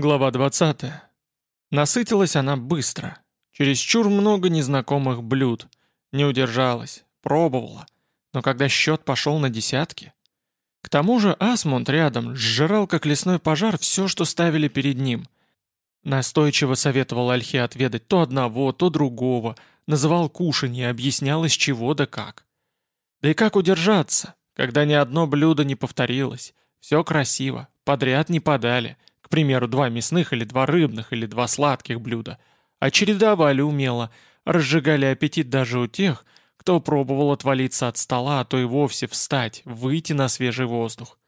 Глава 20. Насытилась она быстро. Чересчур много незнакомых блюд. Не удержалась, пробовала. Но когда счет пошел на десятки... К тому же Асмунд рядом сжирал, как лесной пожар, все, что ставили перед ним. Настойчиво советовал Альхе отведать то одного, то другого, называл кушанье, объяснял из чего да как. Да и как удержаться, когда ни одно блюдо не повторилось, все красиво, подряд не подали — к примеру, два мясных или два рыбных или два сладких блюда, а чередовали умело, разжигали аппетит даже у тех, кто пробовал отвалиться от стола, а то и вовсе встать, выйти на свежий воздух.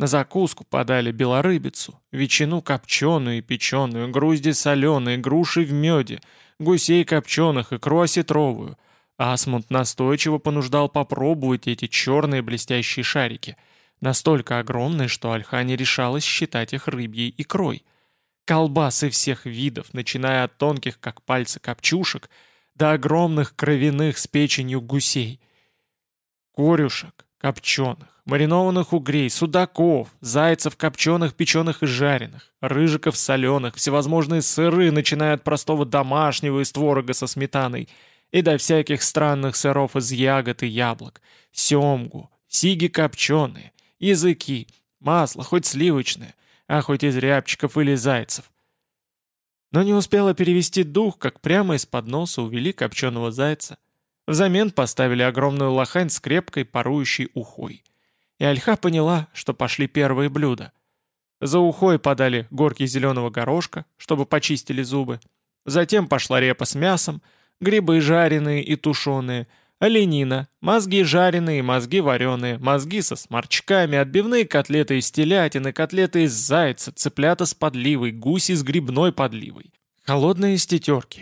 На закуску подали белорыбицу, ветчину копченую и печеную, грузди соленые, груши в меде, гусей копченых, икру осетровую. Асмунд настойчиво понуждал попробовать эти черные блестящие шарики — настолько огромные, что Альха не решалась считать их рыбьей икрой. Колбасы всех видов, начиная от тонких, как пальцы, копчушек, до огромных кровяных с печенью гусей. Корюшек, копченых, маринованных угрей, судаков, зайцев копченых, печеных и жареных, рыжиков соленых, всевозможные сыры, начиная от простого домашнего из творога со сметаной и до всяких странных сыров из ягод и яблок, семгу, сиги копченые, языки, масло, хоть сливочное, а хоть из рябчиков или зайцев. Но не успела перевести дух, как прямо из-под носа увели копченого зайца. Взамен поставили огромную лохань с крепкой парующей ухой. И Альха поняла, что пошли первые блюда. За ухой подали горки зеленого горошка, чтобы почистили зубы. Затем пошла репа с мясом, грибы жареные и тушеные – Оленина, мозги жареные, мозги вареные, мозги со сморчками, отбивные котлеты из телятины, котлеты из зайца, цыплята с подливой, гуси с грибной подливой. Холодные из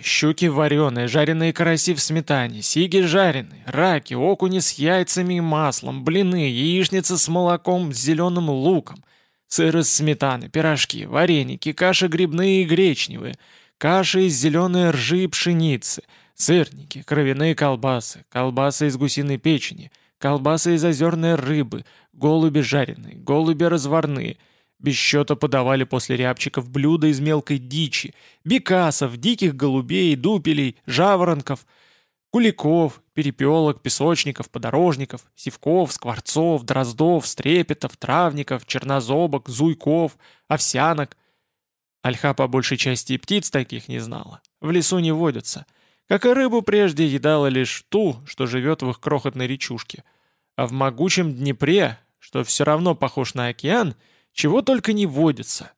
щуки вареные, жареные караси в сметане, сиги жареные, раки, окуни с яйцами и маслом, блины, яичница с молоком, с зеленым луком, сыр из сметаны, пирожки, вареники, каши грибные и гречневые, каши из зеленой ржи и пшеницы – Сырники, кровяные колбасы, колбасы из гусиной печени, колбасы из озерной рыбы, голуби жареные, голуби разварные. Без счета подавали после рябчиков блюда из мелкой дичи, бекасов, диких голубей, дупелей, жаворонков, куликов, перепелок, песочников, подорожников, сивков, скворцов, дроздов, стрепетов, травников, чернозобок, зуйков, овсянок. Альха по большей части и птиц таких не знала. В лесу не водятся — как и рыбу прежде едала лишь ту, что живет в их крохотной речушке. А в могучем Днепре, что все равно похож на океан, чего только не водится.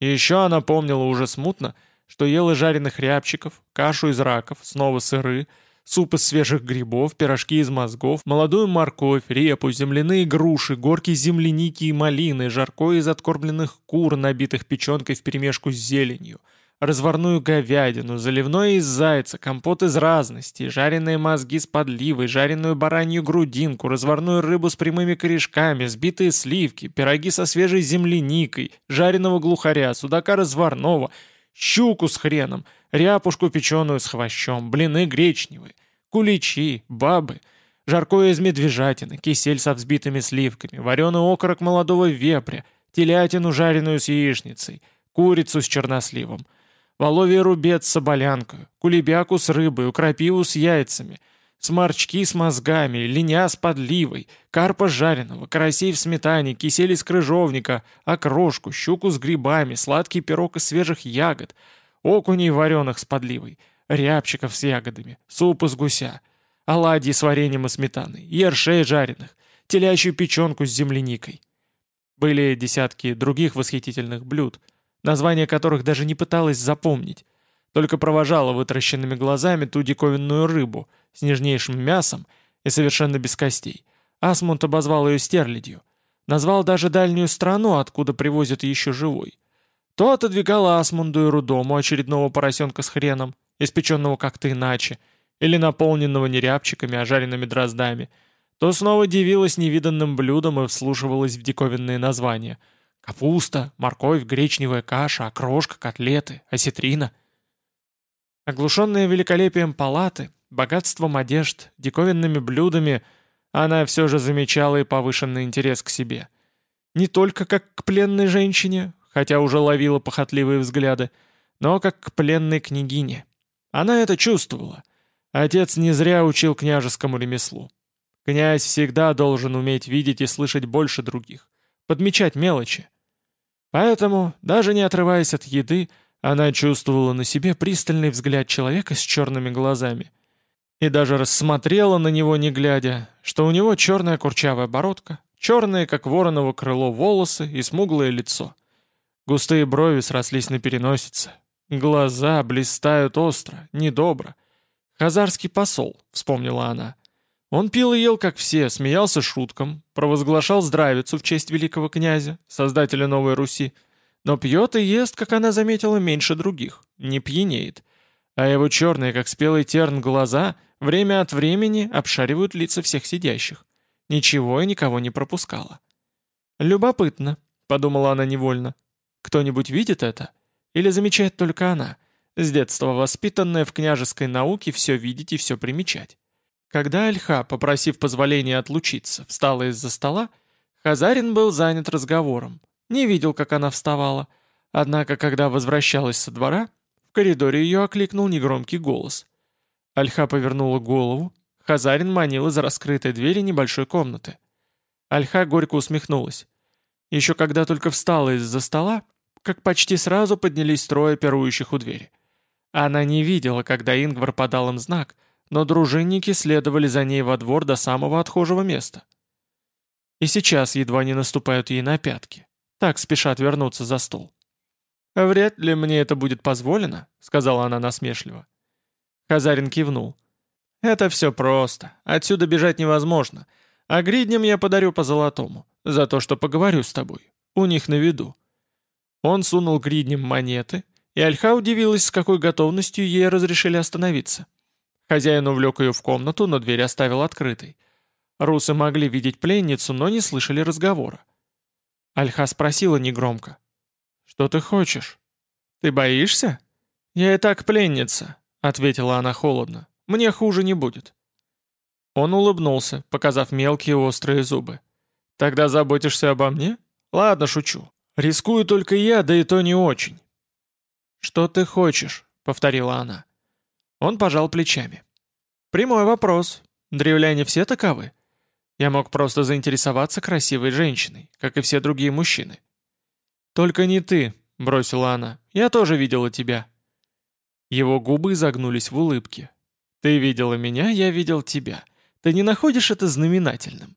И еще она помнила уже смутно, что ела жареных рябчиков, кашу из раков, снова сыры, суп из свежих грибов, пирожки из мозгов, молодую морковь, репу, земляные груши, горки земляники и малины, жаркое из откормленных кур, набитых печенкой вперемешку с зеленью — разварную говядину, заливное из зайца, компот из разности, жареные мозги с подливой, жареную баранью грудинку, разварную рыбу с прямыми корешками, сбитые сливки, пироги со свежей земляникой, жареного глухаря, судака разварного, щуку с хреном, ряпушку печеную с хвощом, блины гречневые, куличи, бабы, жаркое из медвежатины, кисель со взбитыми сливками, вареный окорок молодого вепря, телятину жареную с яичницей, курицу с черносливом — воловий рубец с оболянкой, кулебяку с рыбой, крапиву с яйцами, сморчки с мозгами, линя с подливой, карпа жареного, карасей в сметане, кисель из крыжовника, окрошку, щуку с грибами, сладкий пирог из свежих ягод, окуней вареных с подливой, рябчиков с ягодами, суп из гуся, оладьи с вареньем и сметаной, ершей жареных, телячью печенку с земляникой. Были десятки других восхитительных блюд — название которых даже не пыталась запомнить, только провожала вытаращенными глазами ту диковинную рыбу с нежнейшим мясом и совершенно без костей. Асмунд обозвал ее стерлядью. Назвал даже дальнюю страну, откуда привозят еще живой. То отодвигала Асмунду и Рудому очередного поросенка с хреном, испеченного как-то иначе, или наполненного не рябчиками, а жареными дроздами, то снова дивилась невиданным блюдом и вслушивалась в диковинные названия — Капуста, морковь, гречневая каша, окрошка, котлеты, осетрина. Оглушенная великолепием палаты, богатством одежд, диковинными блюдами, она все же замечала и повышенный интерес к себе. Не только как к пленной женщине, хотя уже ловила похотливые взгляды, но как к пленной княгине. Она это чувствовала. Отец не зря учил княжескому ремеслу. Князь всегда должен уметь видеть и слышать больше других, подмечать мелочи. Поэтому, даже не отрываясь от еды, она чувствовала на себе пристальный взгляд человека с черными глазами. И даже рассмотрела на него не глядя, что у него черная курчавая бородка, черные, как вороново крыло, волосы и смуглое лицо. Густые брови срослись на переносице. Глаза блистают остро, недобро. «Хазарский посол», — вспомнила она. Он пил и ел, как все, смеялся шуткам, провозглашал здравицу в честь великого князя, создателя Новой Руси, но пьет и ест, как она заметила, меньше других, не пьянеет. А его черные, как спелый терн, глаза время от времени обшаривают лица всех сидящих. Ничего и никого не пропускала. «Любопытно», — подумала она невольно. «Кто-нибудь видит это? Или замечает только она, с детства воспитанная в княжеской науке все видеть и все примечать?» Когда Альха, попросив позволения отлучиться, встала из-за стола, Хазарин был занят разговором, не видел, как она вставала. Однако, когда возвращалась со двора, в коридоре ее окликнул негромкий голос. Альха повернула голову, Хазарин манил из раскрытой двери небольшой комнаты. Альха горько усмехнулась. Еще когда только встала из-за стола, как почти сразу поднялись трое пирующих у двери. Она не видела, когда Ингвар подал им знак — но дружинники следовали за ней во двор до самого отхожего места. И сейчас едва не наступают ей на пятки. Так спешат вернуться за стол. «Вряд ли мне это будет позволено», — сказала она насмешливо. Хазарин кивнул. «Это все просто. Отсюда бежать невозможно. А гридням я подарю по золотому. За то, что поговорю с тобой. У них на виду». Он сунул гридням монеты, и Альха удивилась, с какой готовностью ей разрешили остановиться. Хозяин увлек ее в комнату, но дверь оставил открытой. Русы могли видеть пленницу, но не слышали разговора. Альха спросила негромко. «Что ты хочешь? Ты боишься?» «Я и так пленница», — ответила она холодно. «Мне хуже не будет». Он улыбнулся, показав мелкие острые зубы. «Тогда заботишься обо мне? Ладно, шучу. Рискую только я, да и то не очень». «Что ты хочешь?» — повторила она. Он пожал плечами. «Прямой вопрос. Древляне все таковы? Я мог просто заинтересоваться красивой женщиной, как и все другие мужчины». «Только не ты», — бросила она. «Я тоже видела тебя». Его губы загнулись в улыбке. «Ты видела меня, я видел тебя. Ты не находишь это знаменательным?»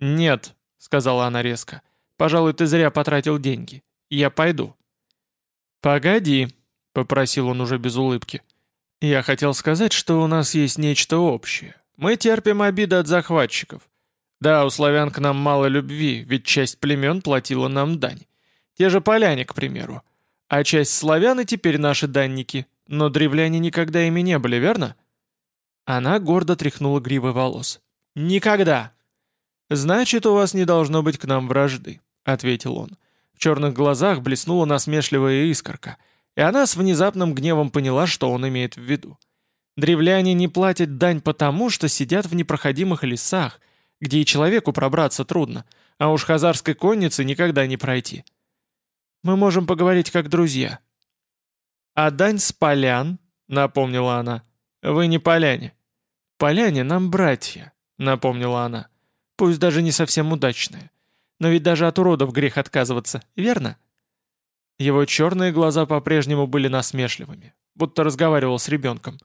«Нет», — сказала она резко. «Пожалуй, ты зря потратил деньги. Я пойду». «Погоди», — попросил он уже без улыбки. Я хотел сказать, что у нас есть нечто общее. Мы терпим обиды от захватчиков. Да, у славян к нам мало любви, ведь часть племен платила нам дань. Те же поляне, к примеру. А часть славян и теперь наши данники. Но древляне никогда ими не были, верно? Она гордо тряхнула гривой волос. «Никогда!» «Значит, у вас не должно быть к нам вражды», — ответил он. В черных глазах блеснула насмешливая искорка — и она с внезапным гневом поняла, что он имеет в виду. Древляне не платят дань потому, что сидят в непроходимых лесах, где и человеку пробраться трудно, а уж хазарской коннице никогда не пройти. Мы можем поговорить как друзья. «А дань с полян», — напомнила она. «Вы не поляне». «Поляне нам братья», — напомнила она. «Пусть даже не совсем удачные. Но ведь даже от уродов грех отказываться, верно?» Его черные глаза по-прежнему были насмешливыми, будто разговаривал с ребенком.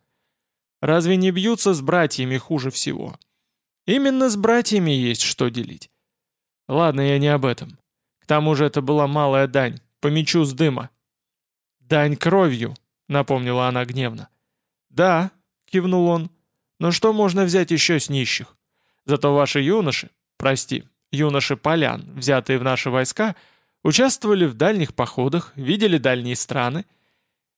Разве не бьются с братьями хуже всего? Именно с братьями есть что делить. Ладно, я не об этом. К тому же это была малая дань, по мечу с дыма. «Дань кровью», — напомнила она гневно. «Да», — кивнул он, — «но что можно взять еще с нищих? Зато ваши юноши, прости, юноши полян, взятые в наши войска, — Участвовали в дальних походах, видели дальние страны.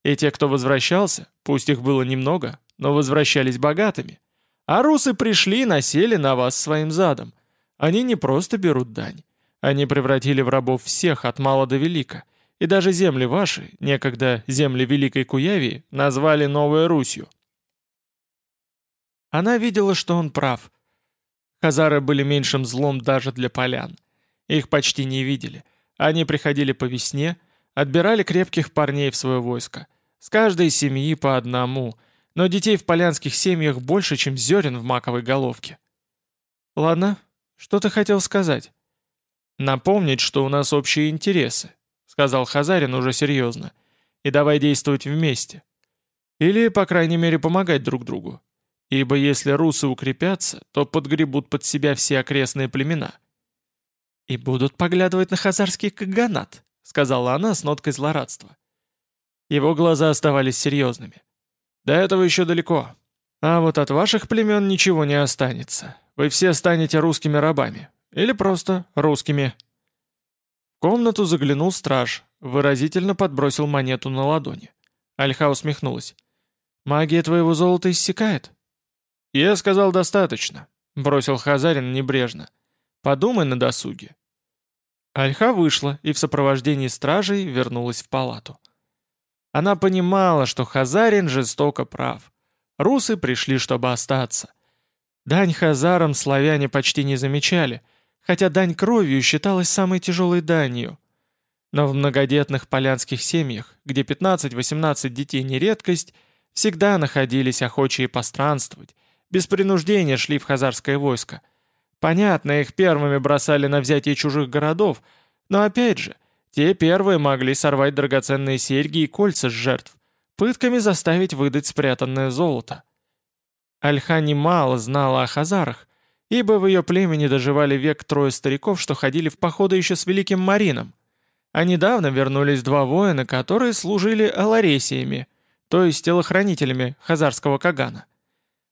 И те, кто возвращался, пусть их было немного, но возвращались богатыми. А русы пришли и насели на вас своим задом. Они не просто берут дань. Они превратили в рабов всех от мала до велика. И даже земли ваши, некогда земли Великой Куявии, назвали Новой Русью. Она видела, что он прав. Хазары были меньшим злом даже для полян. Их почти не видели – они приходили по весне, Отбирали крепких парней в свое войско. С каждой семьи по одному, но детей в полянских семьях больше, чем зерен в маковой головке. Ладно, что ты хотел сказать? Напомнить, что у нас общие интересы, сказал Хазарин уже серьезно. И давай действовать вместе. Или, по крайней мере, помогать друг другу. Ибо если русы укрепятся, то подгребут под себя все окрестные племена. И будут поглядывать на хазарский каганат, сказала она с ноткой злорадства. Его глаза оставались серьезными. «До этого еще далеко. А вот от ваших племен ничего не останется. Вы все станете русскими рабами. Или просто русскими». В комнату заглянул страж, выразительно подбросил монету на ладони. Альха усмехнулась. «Магия твоего золота иссякает?» «Я сказал достаточно», — бросил Хазарин небрежно. «Подумай на досуге. Альха вышла и в сопровождении стражей вернулась в палату. Она понимала, что Хазарин жестоко прав. Русы пришли, чтобы остаться. Дань Хазарам славяне почти не замечали, хотя дань кровью считалась самой тяжелой данью. Но в многодетных полянских семьях, где 15-18 детей не редкость, всегда находились охочие постранствовать, без принуждения шли в хазарское войско – Понятно, их первыми бросали на взятие чужих городов, но опять же, те первые могли сорвать драгоценные серьги и кольца с жертв, пытками заставить выдать спрятанное золото. Альха немало знала о хазарах, ибо в ее племени доживали век трое стариков, что ходили в походы еще с Великим Марином. А недавно вернулись два воина, которые служили аларесиями, то есть телохранителями хазарского кагана.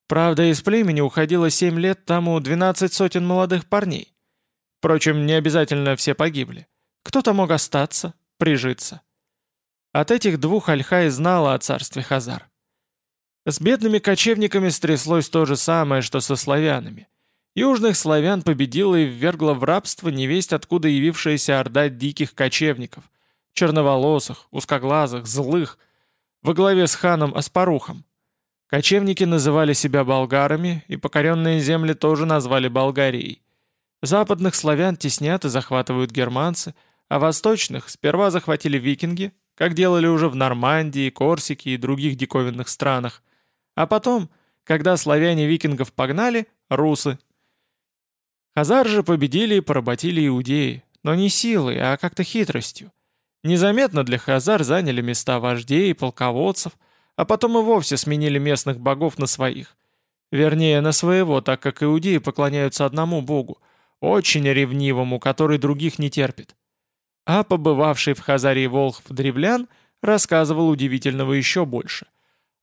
Правда, из племени уходило семь лет тому двенадцать сотен молодых парней. Впрочем, не обязательно все погибли. Кто-то мог остаться, прижиться. От этих двух Альхай знала о царстве Хазар. С бедными кочевниками стряслось то же самое, что со славянами. Южных славян победила и ввергла в рабство невесть откуда явившаяся орда диких кочевников, черноволосых, узкоглазых, злых, во главе с ханом Аспарухом. Кочевники называли себя болгарами, и покоренные земли тоже назвали Болгарией. Западных славян теснят и захватывают германцы, а восточных сперва захватили викинги, как делали уже в Нормандии, Корсике и других диковинных странах, а потом, когда славяне викингов погнали, русы. Хазар же победили и поработили иудеи, но не силой, а как-то хитростью. Незаметно для хазар заняли места вождей и полководцев – а потом и вовсе сменили местных богов на своих. Вернее, на своего, так как иудеи поклоняются одному богу, очень ревнивому, который других не терпит. А побывавший в Хазарии Волхв древлян рассказывал удивительного еще больше.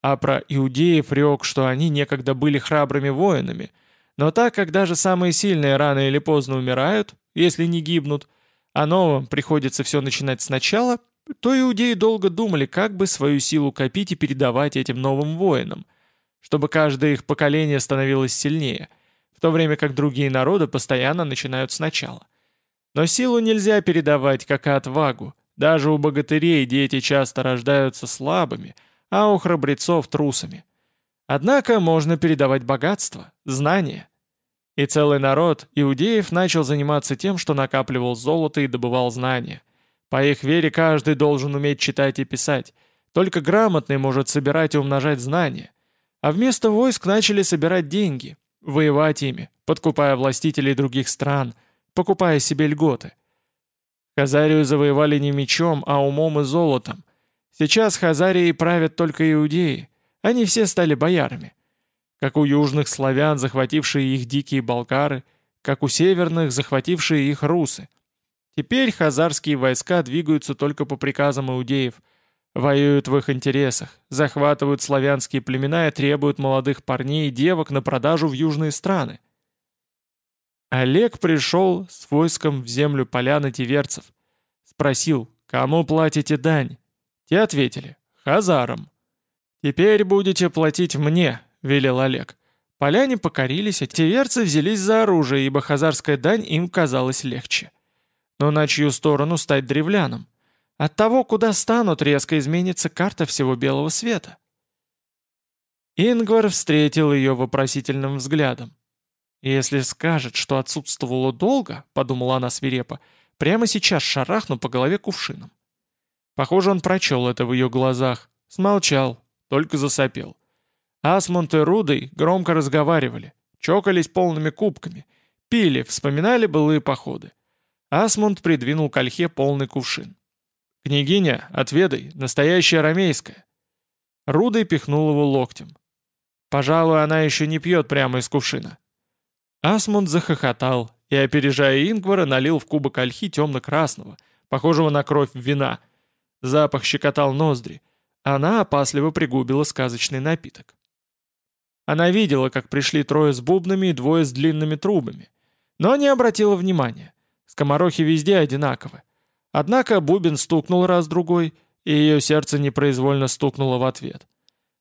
А про иудеев рек, что они некогда были храбрыми воинами, но так как даже самые сильные рано или поздно умирают, если не гибнут, а новым приходится все начинать сначала, то иудеи долго думали, как бы свою силу копить и передавать этим новым воинам, чтобы каждое их поколение становилось сильнее, в то время как другие народы постоянно начинают сначала. Но силу нельзя передавать, как и отвагу. Даже у богатырей дети часто рождаются слабыми, а у храбрецов трусами. Однако можно передавать богатство, знания. И целый народ иудеев начал заниматься тем, что накапливал золото и добывал знания – по их вере каждый должен уметь читать и писать. Только грамотный может собирать и умножать знания. А вместо войск начали собирать деньги, воевать ими, подкупая властителей других стран, покупая себе льготы. Хазарию завоевали не мечом, а умом и золотом. Сейчас Хазарией правят только иудеи. Они все стали боярами. Как у южных славян, захватившие их дикие болгары, как у северных, захватившие их русы – Теперь хазарские войска двигаются только по приказам иудеев, воюют в их интересах, захватывают славянские племена и требуют молодых парней и девок на продажу в южные страны. Олег пришел с войском в землю поляны тиверцев. Спросил, кому платите дань? Те ответили, хазарам. «Теперь будете платить мне», — велел Олег. Поляне покорились, а тиверцы взялись за оружие, ибо хазарская дань им казалась легче. Но на чью сторону стать древляном? От того, куда станут, резко изменится карта всего белого света. Ингвар встретил ее вопросительным взглядом. «Если скажет, что отсутствовало долго, — подумала она свирепо, — прямо сейчас шарахну по голове кувшином». Похоже, он прочел это в ее глазах. Смолчал, только засопел. Асмунд и Рудой громко разговаривали, чокались полными кубками, пили, вспоминали былые походы. Асмунд придвинул к ольхе полный кувшин. «Княгиня, отведай, настоящая рамейская». Рудой пихнул его локтем. «Пожалуй, она еще не пьет прямо из кувшина». Асмунд захохотал и, опережая Ингвара, налил в кубок ольхи темно-красного, похожего на кровь вина. Запах щекотал ноздри. Она опасливо пригубила сказочный напиток. Она видела, как пришли трое с бубнами и двое с длинными трубами, но не обратила внимания. Скоморохи везде одинаковы. Однако бубен стукнул раз-другой, и ее сердце непроизвольно стукнуло в ответ.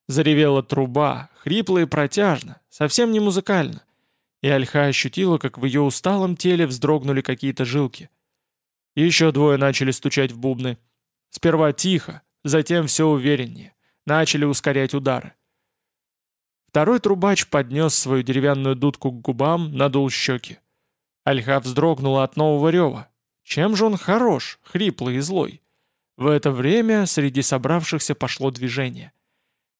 Заревела труба, хрипло и протяжно, совсем не музыкально. И Альха ощутила, как в ее усталом теле вздрогнули какие-то жилки. Еще двое начали стучать в бубны. Сперва тихо, затем все увереннее. Начали ускорять удары. Второй трубач поднес свою деревянную дудку к губам, надул щеки. Альха вздрогнула от нового рева. Чем же он хорош, хриплый и злой? В это время среди собравшихся пошло движение.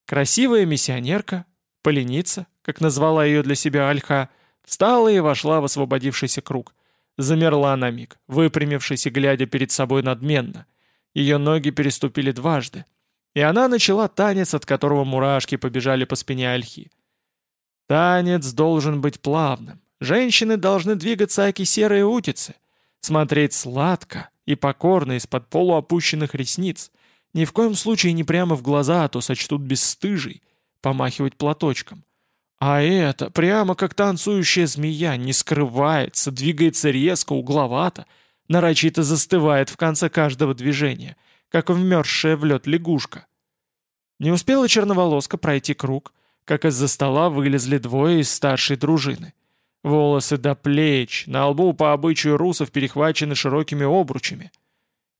Красивая миссионерка, поленица, как назвала ее для себя Альха, встала и вошла в освободившийся круг. Замерла на миг, выпрямившись и глядя перед собой надменно. Ее ноги переступили дважды. И она начала танец, от которого мурашки побежали по спине Альхи. Танец должен быть плавным. Женщины должны двигаться аки серые утицы — смотреть сладко и покорно из-под полуопущенных ресниц, ни в коем случае не прямо в глаза, а то сочтут бесстыжий, помахивать платочком. А это, прямо как танцующая змея, не скрывается, двигается резко, угловато, нарочито застывает в конце каждого движения, как вмерзшая в лед лягушка. Не успела черноволоска пройти круг, как из-за стола вылезли двое из старшей дружины. Волосы до плеч, на лбу по обычаю русов перехвачены широкими обручами.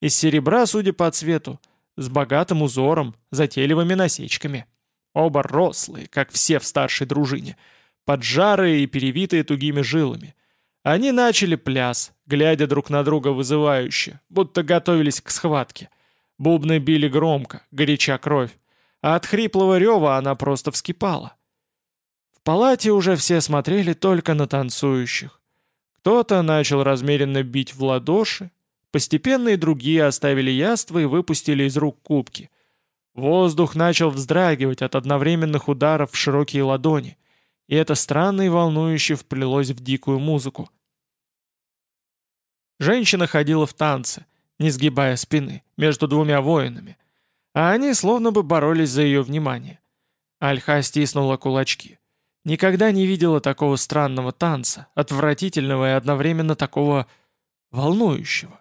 Из серебра, судя по цвету, с богатым узором, затейливыми насечками. Оба рослые, как все в старшей дружине, поджарые и перевитые тугими жилами. Они начали пляс, глядя друг на друга вызывающе, будто готовились к схватке. Бубны били громко, горяча кровь, а от хриплого рева она просто вскипала. В палате уже все смотрели только на танцующих. Кто-то начал размеренно бить в ладоши, постепенно и другие оставили яство и выпустили из рук кубки. Воздух начал вздрагивать от одновременных ударов в широкие ладони, и это странно и волнующе вплелось в дикую музыку. Женщина ходила в танце, не сгибая спины, между двумя воинами, а они словно бы боролись за ее внимание. Альха стиснула кулачки. Никогда не видела такого странного танца, отвратительного и одновременно такого волнующего.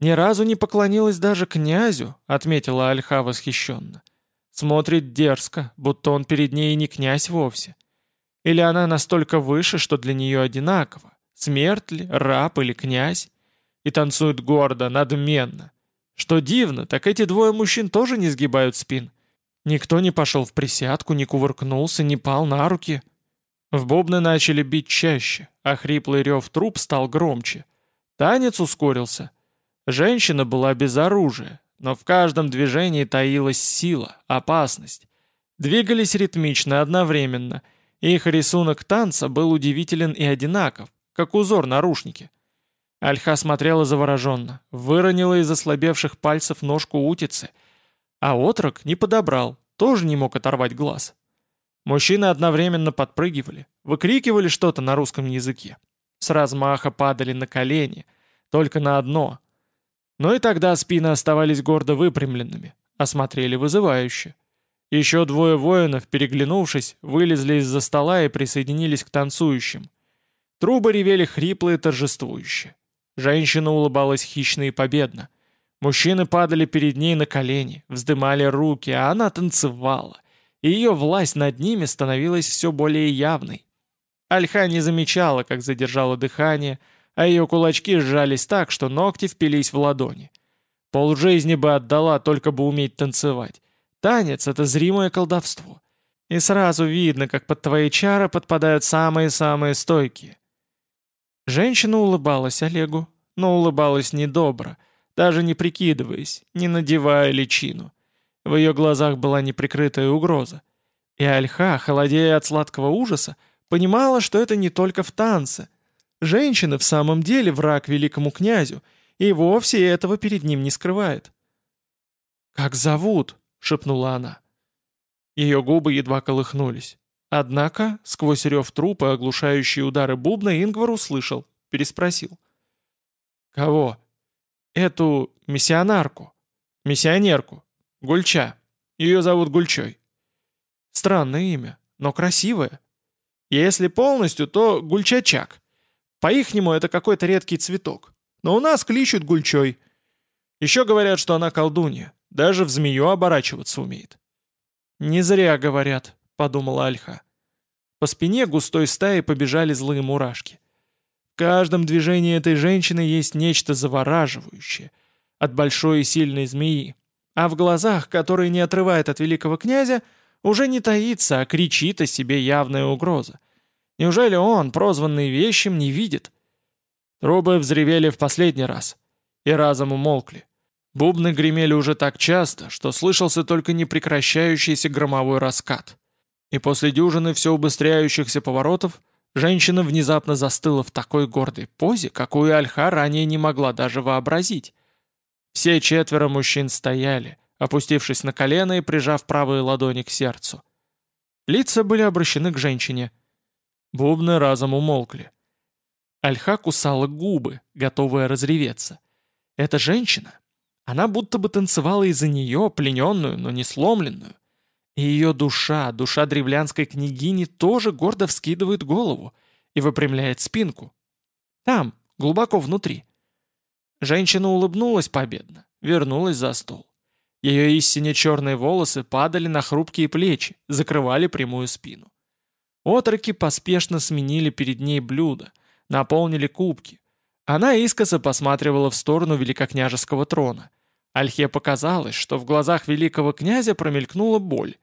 «Ни разу не поклонилась даже князю», — отметила Альха восхищенно. «Смотрит дерзко, будто он перед ней не князь вовсе. Или она настолько выше, что для нее одинаково, смерть ли, раб или князь, и танцует гордо, надменно. Что дивно, так эти двое мужчин тоже не сгибают спин, Никто не пошел в присядку, не кувыркнулся, не пал на руки. В бубны начали бить чаще, а хриплый рев труп стал громче. Танец ускорился. Женщина была без оружия, но в каждом движении таилась сила, опасность. Двигались ритмично, одновременно. Их рисунок танца был удивителен и одинаков, как узор на рушнике. Альха смотрела завороженно, выронила из ослабевших пальцев ножку утицы — а отрок не подобрал, тоже не мог оторвать глаз. Мужчины одновременно подпрыгивали, выкрикивали что-то на русском языке. С размаха падали на колени, только на одно. Но и тогда спины оставались гордо выпрямленными, осмотрели вызывающе. Еще двое воинов, переглянувшись, вылезли из-за стола и присоединились к танцующим. Трубы ревели хрипло и торжествующе. Женщина улыбалась хищно и победно. Мужчины падали перед ней на колени, вздымали руки, а она танцевала. И ее власть над ними становилась все более явной. Альха не замечала, как задержала дыхание, а ее кулачки сжались так, что ногти впились в ладони. Полжизни бы отдала, только бы уметь танцевать. Танец — это зримое колдовство. И сразу видно, как под твои чары подпадают самые-самые стойкие. Женщина улыбалась Олегу, но улыбалась недобро — даже не прикидываясь, не надевая личину. В ее глазах была неприкрытая угроза. И Альха, холодея от сладкого ужаса, понимала, что это не только в танце. Женщина в самом деле враг великому князю, и вовсе этого перед ним не скрывает. «Как зовут?» — шепнула она. Ее губы едва колыхнулись. Однако, сквозь рев трупа, оглушающие удары бубна, Ингвар услышал, переспросил. «Кого?» «Эту миссионарку. Миссионерку. Гульча. Ее зовут Гульчой». Странное имя, но красивое. Если полностью, то гульчачак. По-ихнему это какой-то редкий цветок. Но у нас кличут гульчой. Еще говорят, что она колдунья. Даже в змею оборачиваться умеет. «Не зря говорят», — подумала Альха. По спине густой стаи побежали злые мурашки. Каждом движении этой женщины есть нечто завораживающее. От большой и сильной змеи. А в глазах, которые не отрывает от великого князя, уже не таится, а кричит о себе явная угроза. Неужели он, прозванный вещим, не видит? Трубы взревели в последний раз. И разом умолкли. Бубны гремели уже так часто, что слышался только непрекращающийся громовой раскат. И после дюжины все убыстряющихся поворотов женщина внезапно застыла в такой гордой позе, какую Альха ранее не могла даже вообразить. Все четверо мужчин стояли, опустившись на колено и прижав правые ладони к сердцу. Лица были обращены к женщине. Бубны разом умолкли. Альха кусала губы, готовая разреветься. Эта женщина, она будто бы танцевала из-за нее, плененную, но не сломленную. И ее душа, душа древлянской княгини, тоже гордо вскидывает голову и выпрямляет спинку. Там, глубоко внутри. Женщина улыбнулась победно, вернулась за стол. Ее истинно черные волосы падали на хрупкие плечи, закрывали прямую спину. Отроки поспешно сменили перед ней блюда, наполнили кубки. Она искоса посматривала в сторону великокняжеского трона. Альхе показалось, что в глазах великого князя промелькнула боль.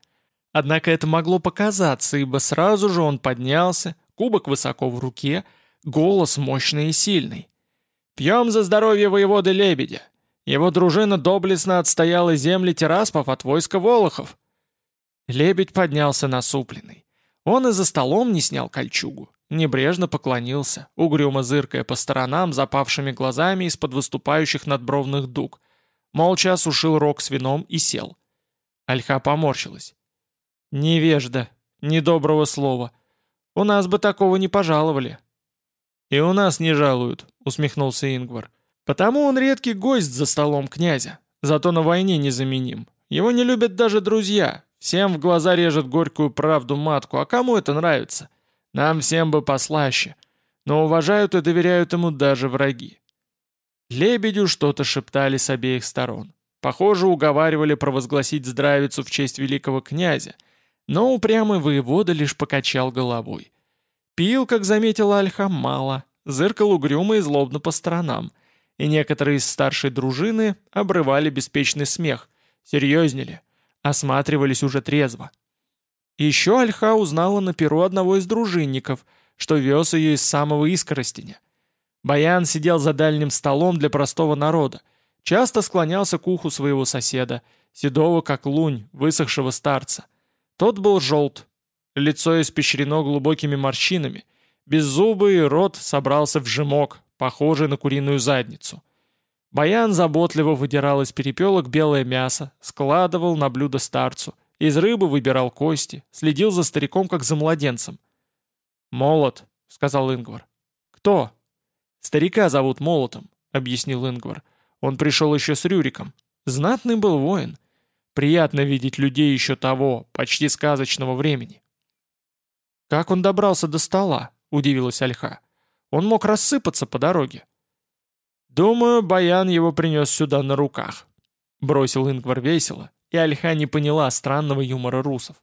Однако это могло показаться, ибо сразу же он поднялся, кубок высоко в руке, голос мощный и сильный. «Пьем за здоровье воеводы Лебедя! Его дружина доблестно отстояла земли Тераспов от войска Волохов. Лебедь поднялся насупленный. Он и за столом не снял кольчугу. Небрежно поклонился, угрюмо зыркая по сторонам запавшими глазами из-под выступающих надбровных дуг. Молча осушил рог с вином и сел. Альха поморщилась. «Невежда, недоброго слова. У нас бы такого не пожаловали». «И у нас не жалуют», — усмехнулся Ингвар. Потому он редкий гость за столом князя, зато на войне незаменим. Его не любят даже друзья, всем в глаза режет горькую правду матку, а кому это нравится? Нам всем бы послаще, но уважают и доверяют ему даже враги. Лебедю что-то шептали с обеих сторон. Похоже, уговаривали провозгласить здравицу в честь великого князя, но упрямый воевода лишь покачал головой. Пил, как заметила Альха, мало, зыркал угрюмо и злобно по сторонам, и некоторые из старшей дружины обрывали беспечный смех, серьезнели, осматривались уже трезво. Еще Альха узнала на перу одного из дружинников, что вез ее из самого искоростеня. Баян сидел за дальним столом для простого народа, часто склонялся к уху своего соседа, седого как лунь, высохшего старца. Тот был желт, лицо испещрено глубокими морщинами, беззубый рот собрался в жемок, похожий на куриную задницу. Баян заботливо выдирал из перепелок белое мясо, складывал на блюдо старцу, из рыбы выбирал кости, следил за стариком, как за младенцем. «Молот», — сказал Ингвар. «Кто?» «Старика зовут Молотом», — объяснил Ингвар. «Он пришел еще с Рюриком. Знатный был воин. Приятно видеть людей еще того, почти сказочного времени». «Как он добрался до стола?» — удивилась Альха. Он мог рассыпаться по дороге. «Думаю, Баян его принес сюда на руках», — бросил Ингвар весело, и Альха не поняла странного юмора русов.